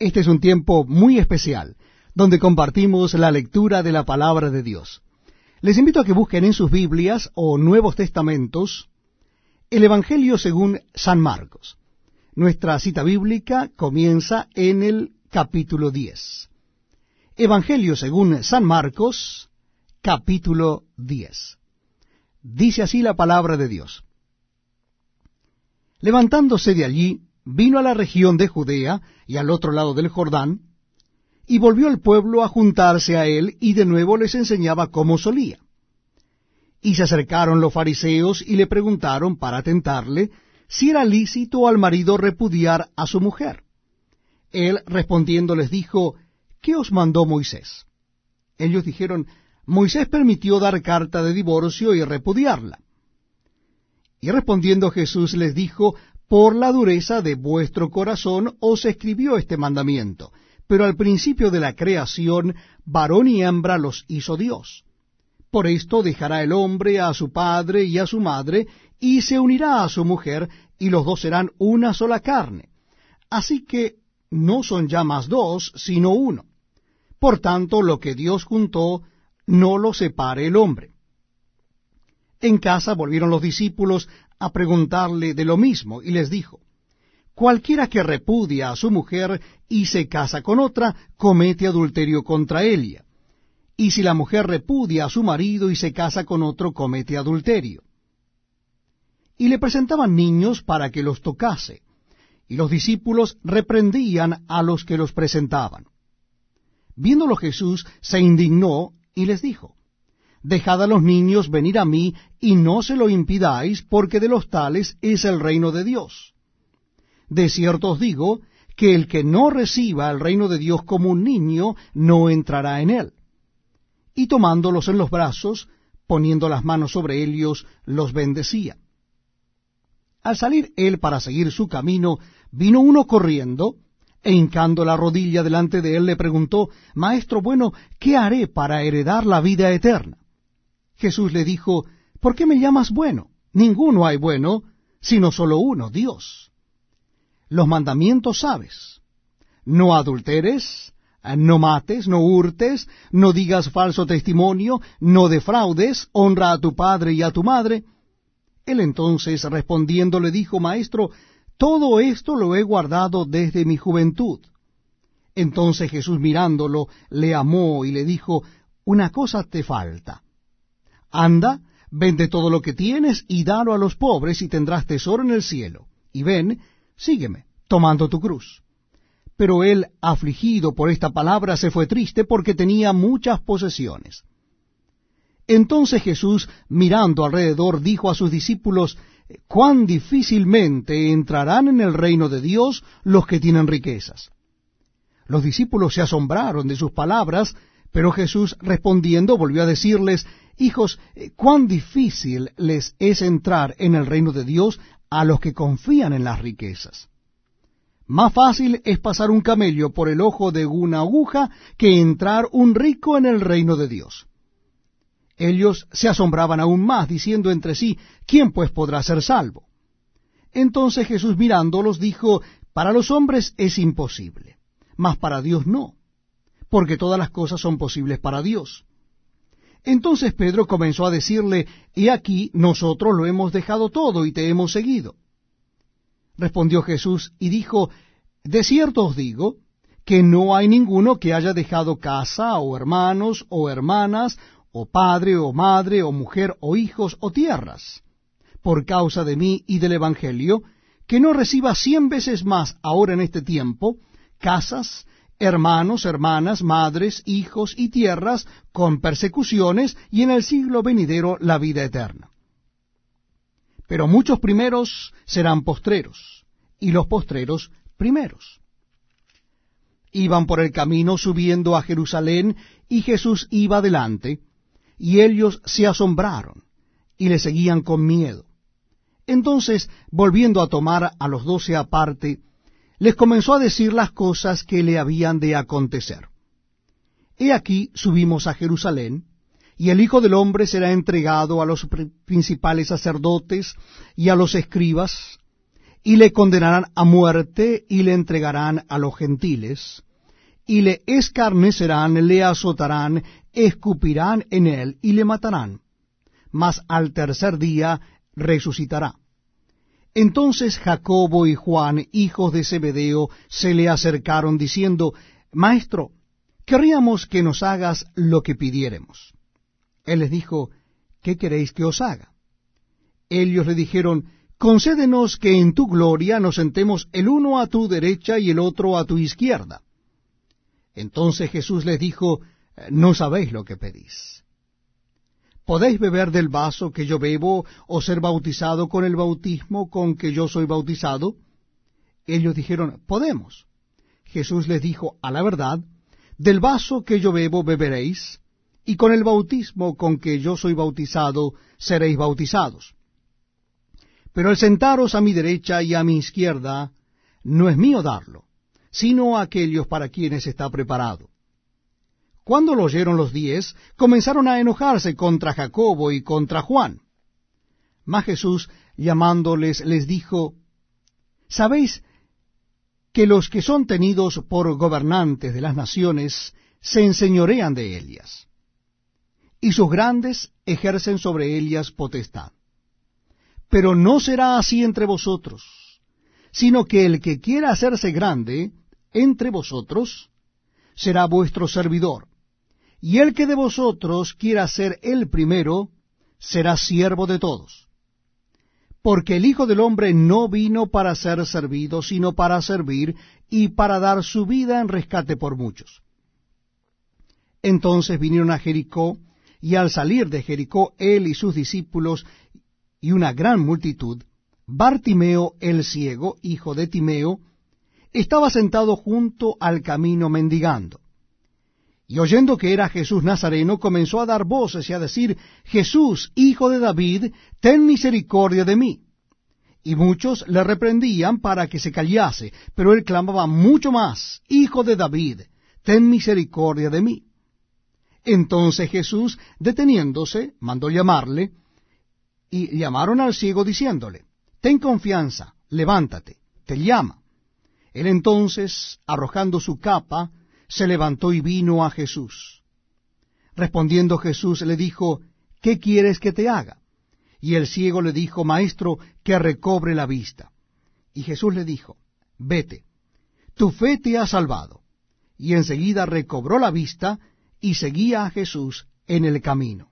Este es un tiempo muy especial, donde compartimos la lectura de la palabra de Dios. Les invito a que busquen en sus Biblias o Nuevos Testamentos el Evangelio según San Marcos. Nuestra cita bíblica comienza en el capítulo 10. Evangelio según San Marcos, capítulo 10. Dice así la palabra de Dios. Levantándose de allí, vino a la región de Judea y al otro lado del Jordán, y volvió el pueblo a juntarse a él, y de nuevo les enseñaba como solía. Y se acercaron los fariseos y le preguntaron para tentarle si era lícito al marido repudiar a su mujer. Él respondiendo les dijo, ¿qué os mandó Moisés? Ellos dijeron, Moisés permitió dar carta de divorcio y repudiarla. Y respondiendo Jesús les dijo, por la dureza de vuestro corazón os escribió este mandamiento, pero al principio de la creación varón y hembra los hizo Dios. Por esto dejará el hombre a su padre y a su madre, y se unirá a su mujer, y los dos serán una sola carne. Así que no son ya más dos, sino uno. Por tanto, lo que Dios juntó, no lo separe el hombre. En casa volvieron los discípulos a preguntarle de lo mismo, y les dijo, Cualquiera que repudia a su mujer y se casa con otra, comete adulterio contra ella. Y si la mujer repudia a su marido y se casa con otro, comete adulterio. Y le presentaban niños para que los tocase, y los discípulos reprendían a los que los presentaban. Viéndolo Jesús, se indignó y les dijo, Dejad a los niños venir a mí, y no se lo impidáis, porque de los tales es el reino de Dios. De cierto os digo, que el que no reciba el reino de Dios como un niño, no entrará en él. Y tomándolos en los brazos, poniendo las manos sobre ellos, los bendecía. Al salir él para seguir su camino, vino uno corriendo, e hincando la rodilla delante de él le preguntó, Maestro bueno, ¿qué haré para heredar la vida eterna? Jesús le dijo, ¿por qué me llamas bueno? Ninguno hay bueno, sino solo uno, Dios. Los mandamientos sabes. No adulteres, no mates, no hurtes, no digas falso testimonio, no defraudes, honra a tu padre y a tu madre. Él entonces respondiendo le dijo, Maestro, todo esto lo he guardado desde mi juventud. Entonces Jesús mirándolo, le amó y le dijo, Una cosa te falta Anda, vende todo lo que tienes y dalo a los pobres y tendrás tesoro en el cielo. Y ven, sígueme, tomando tu cruz. Pero él, afligido por esta palabra, se fue triste porque tenía muchas posesiones. Entonces Jesús, mirando alrededor, dijo a sus discípulos, cuán difícilmente entrarán en el reino de Dios los que tienen riquezas. Los discípulos se asombraron de sus palabras, pero Jesús respondiendo volvió a decirles, Hijos, eh, cuán difícil les es entrar en el reino de Dios a los que confían en las riquezas. Más fácil es pasar un camello por el ojo de una aguja que entrar un rico en el reino de Dios. Ellos se asombraban aún más, diciendo entre sí, ¿quién pues podrá ser salvo? Entonces Jesús mirándolos dijo, para los hombres es imposible, mas para Dios no, porque todas las cosas son posibles para Dios. Entonces Pedro comenzó a decirle, He aquí, nosotros lo hemos dejado todo y te hemos seguido. Respondió Jesús y dijo, De cierto os digo, que no hay ninguno que haya dejado casa, o hermanos, o hermanas, o padre, o madre, o mujer, o hijos, o tierras, por causa de mí y del Evangelio, que no reciba cien veces más ahora en este tiempo, casas, hermanos, hermanas, madres, hijos y tierras, con persecuciones, y en el siglo venidero la vida eterna. Pero muchos primeros serán postreros, y los postreros primeros. Iban por el camino subiendo a Jerusalén, y Jesús iba delante, y ellos se asombraron, y le seguían con miedo. Entonces, volviendo a tomar a los doce aparte, les comenzó a decir las cosas que le habían de acontecer. He aquí subimos a Jerusalén, y el Hijo del Hombre será entregado a los principales sacerdotes y a los escribas, y le condenarán a muerte, y le entregarán a los gentiles, y le escarnecerán, le azotarán, escupirán en él, y le matarán. Mas al tercer día resucitará. Entonces Jacobo y Juan, hijos de Zebedeo, se le acercaron diciendo, Maestro, querríamos que nos hagas lo que pidiéremos. Él les dijo, ¿qué queréis que os haga? Ellos le dijeron, concédenos que en tu gloria nos sentemos el uno a tu derecha y el otro a tu izquierda. Entonces Jesús les dijo, no sabéis lo que pedís. ¿Podéis beber del vaso que yo bebo o ser bautizado con el bautismo con que yo soy bautizado? Ellos dijeron, podemos. Jesús les dijo, a la verdad, del vaso que yo bebo beberéis, y con el bautismo con que yo soy bautizado seréis bautizados. Pero el sentaros a mi derecha y a mi izquierda no es mío darlo, sino a aquellos para quienes está preparado. Cuando lo oyeron los diez, comenzaron a enojarse contra Jacobo y contra Juan. Mas Jesús, llamándoles, les dijo, ¿Sabéis que los que son tenidos por gobernantes de las naciones se enseñorean de ellas? Y sus grandes ejercen sobre ellas potestad. Pero no será así entre vosotros, sino que el que quiera hacerse grande entre vosotros será vuestro servidor y el que de vosotros quiera ser el primero, será siervo de todos. Porque el Hijo del Hombre no vino para ser servido, sino para servir y para dar su vida en rescate por muchos. Entonces vinieron a Jericó, y al salir de Jericó él y sus discípulos y una gran multitud, Bartimeo el ciego, hijo de Timeo, estaba sentado junto al camino mendigando. Y oyendo que era Jesús Nazareno, comenzó a dar voces y a decir, Jesús, hijo de David, ten misericordia de mí. Y muchos le reprendían para que se callase, pero él clamaba mucho más, Hijo de David, ten misericordia de mí. Entonces Jesús, deteniéndose, mandó llamarle, y llamaron al ciego diciéndole, Ten confianza, levántate, te llama. Él entonces, arrojando su capa, se levantó y vino a Jesús. Respondiendo Jesús le dijo, ¿qué quieres que te haga? Y el ciego le dijo, Maestro, que recobre la vista. Y Jesús le dijo, Vete, tu fe te ha salvado. Y enseguida recobró la vista y seguía a Jesús en el camino.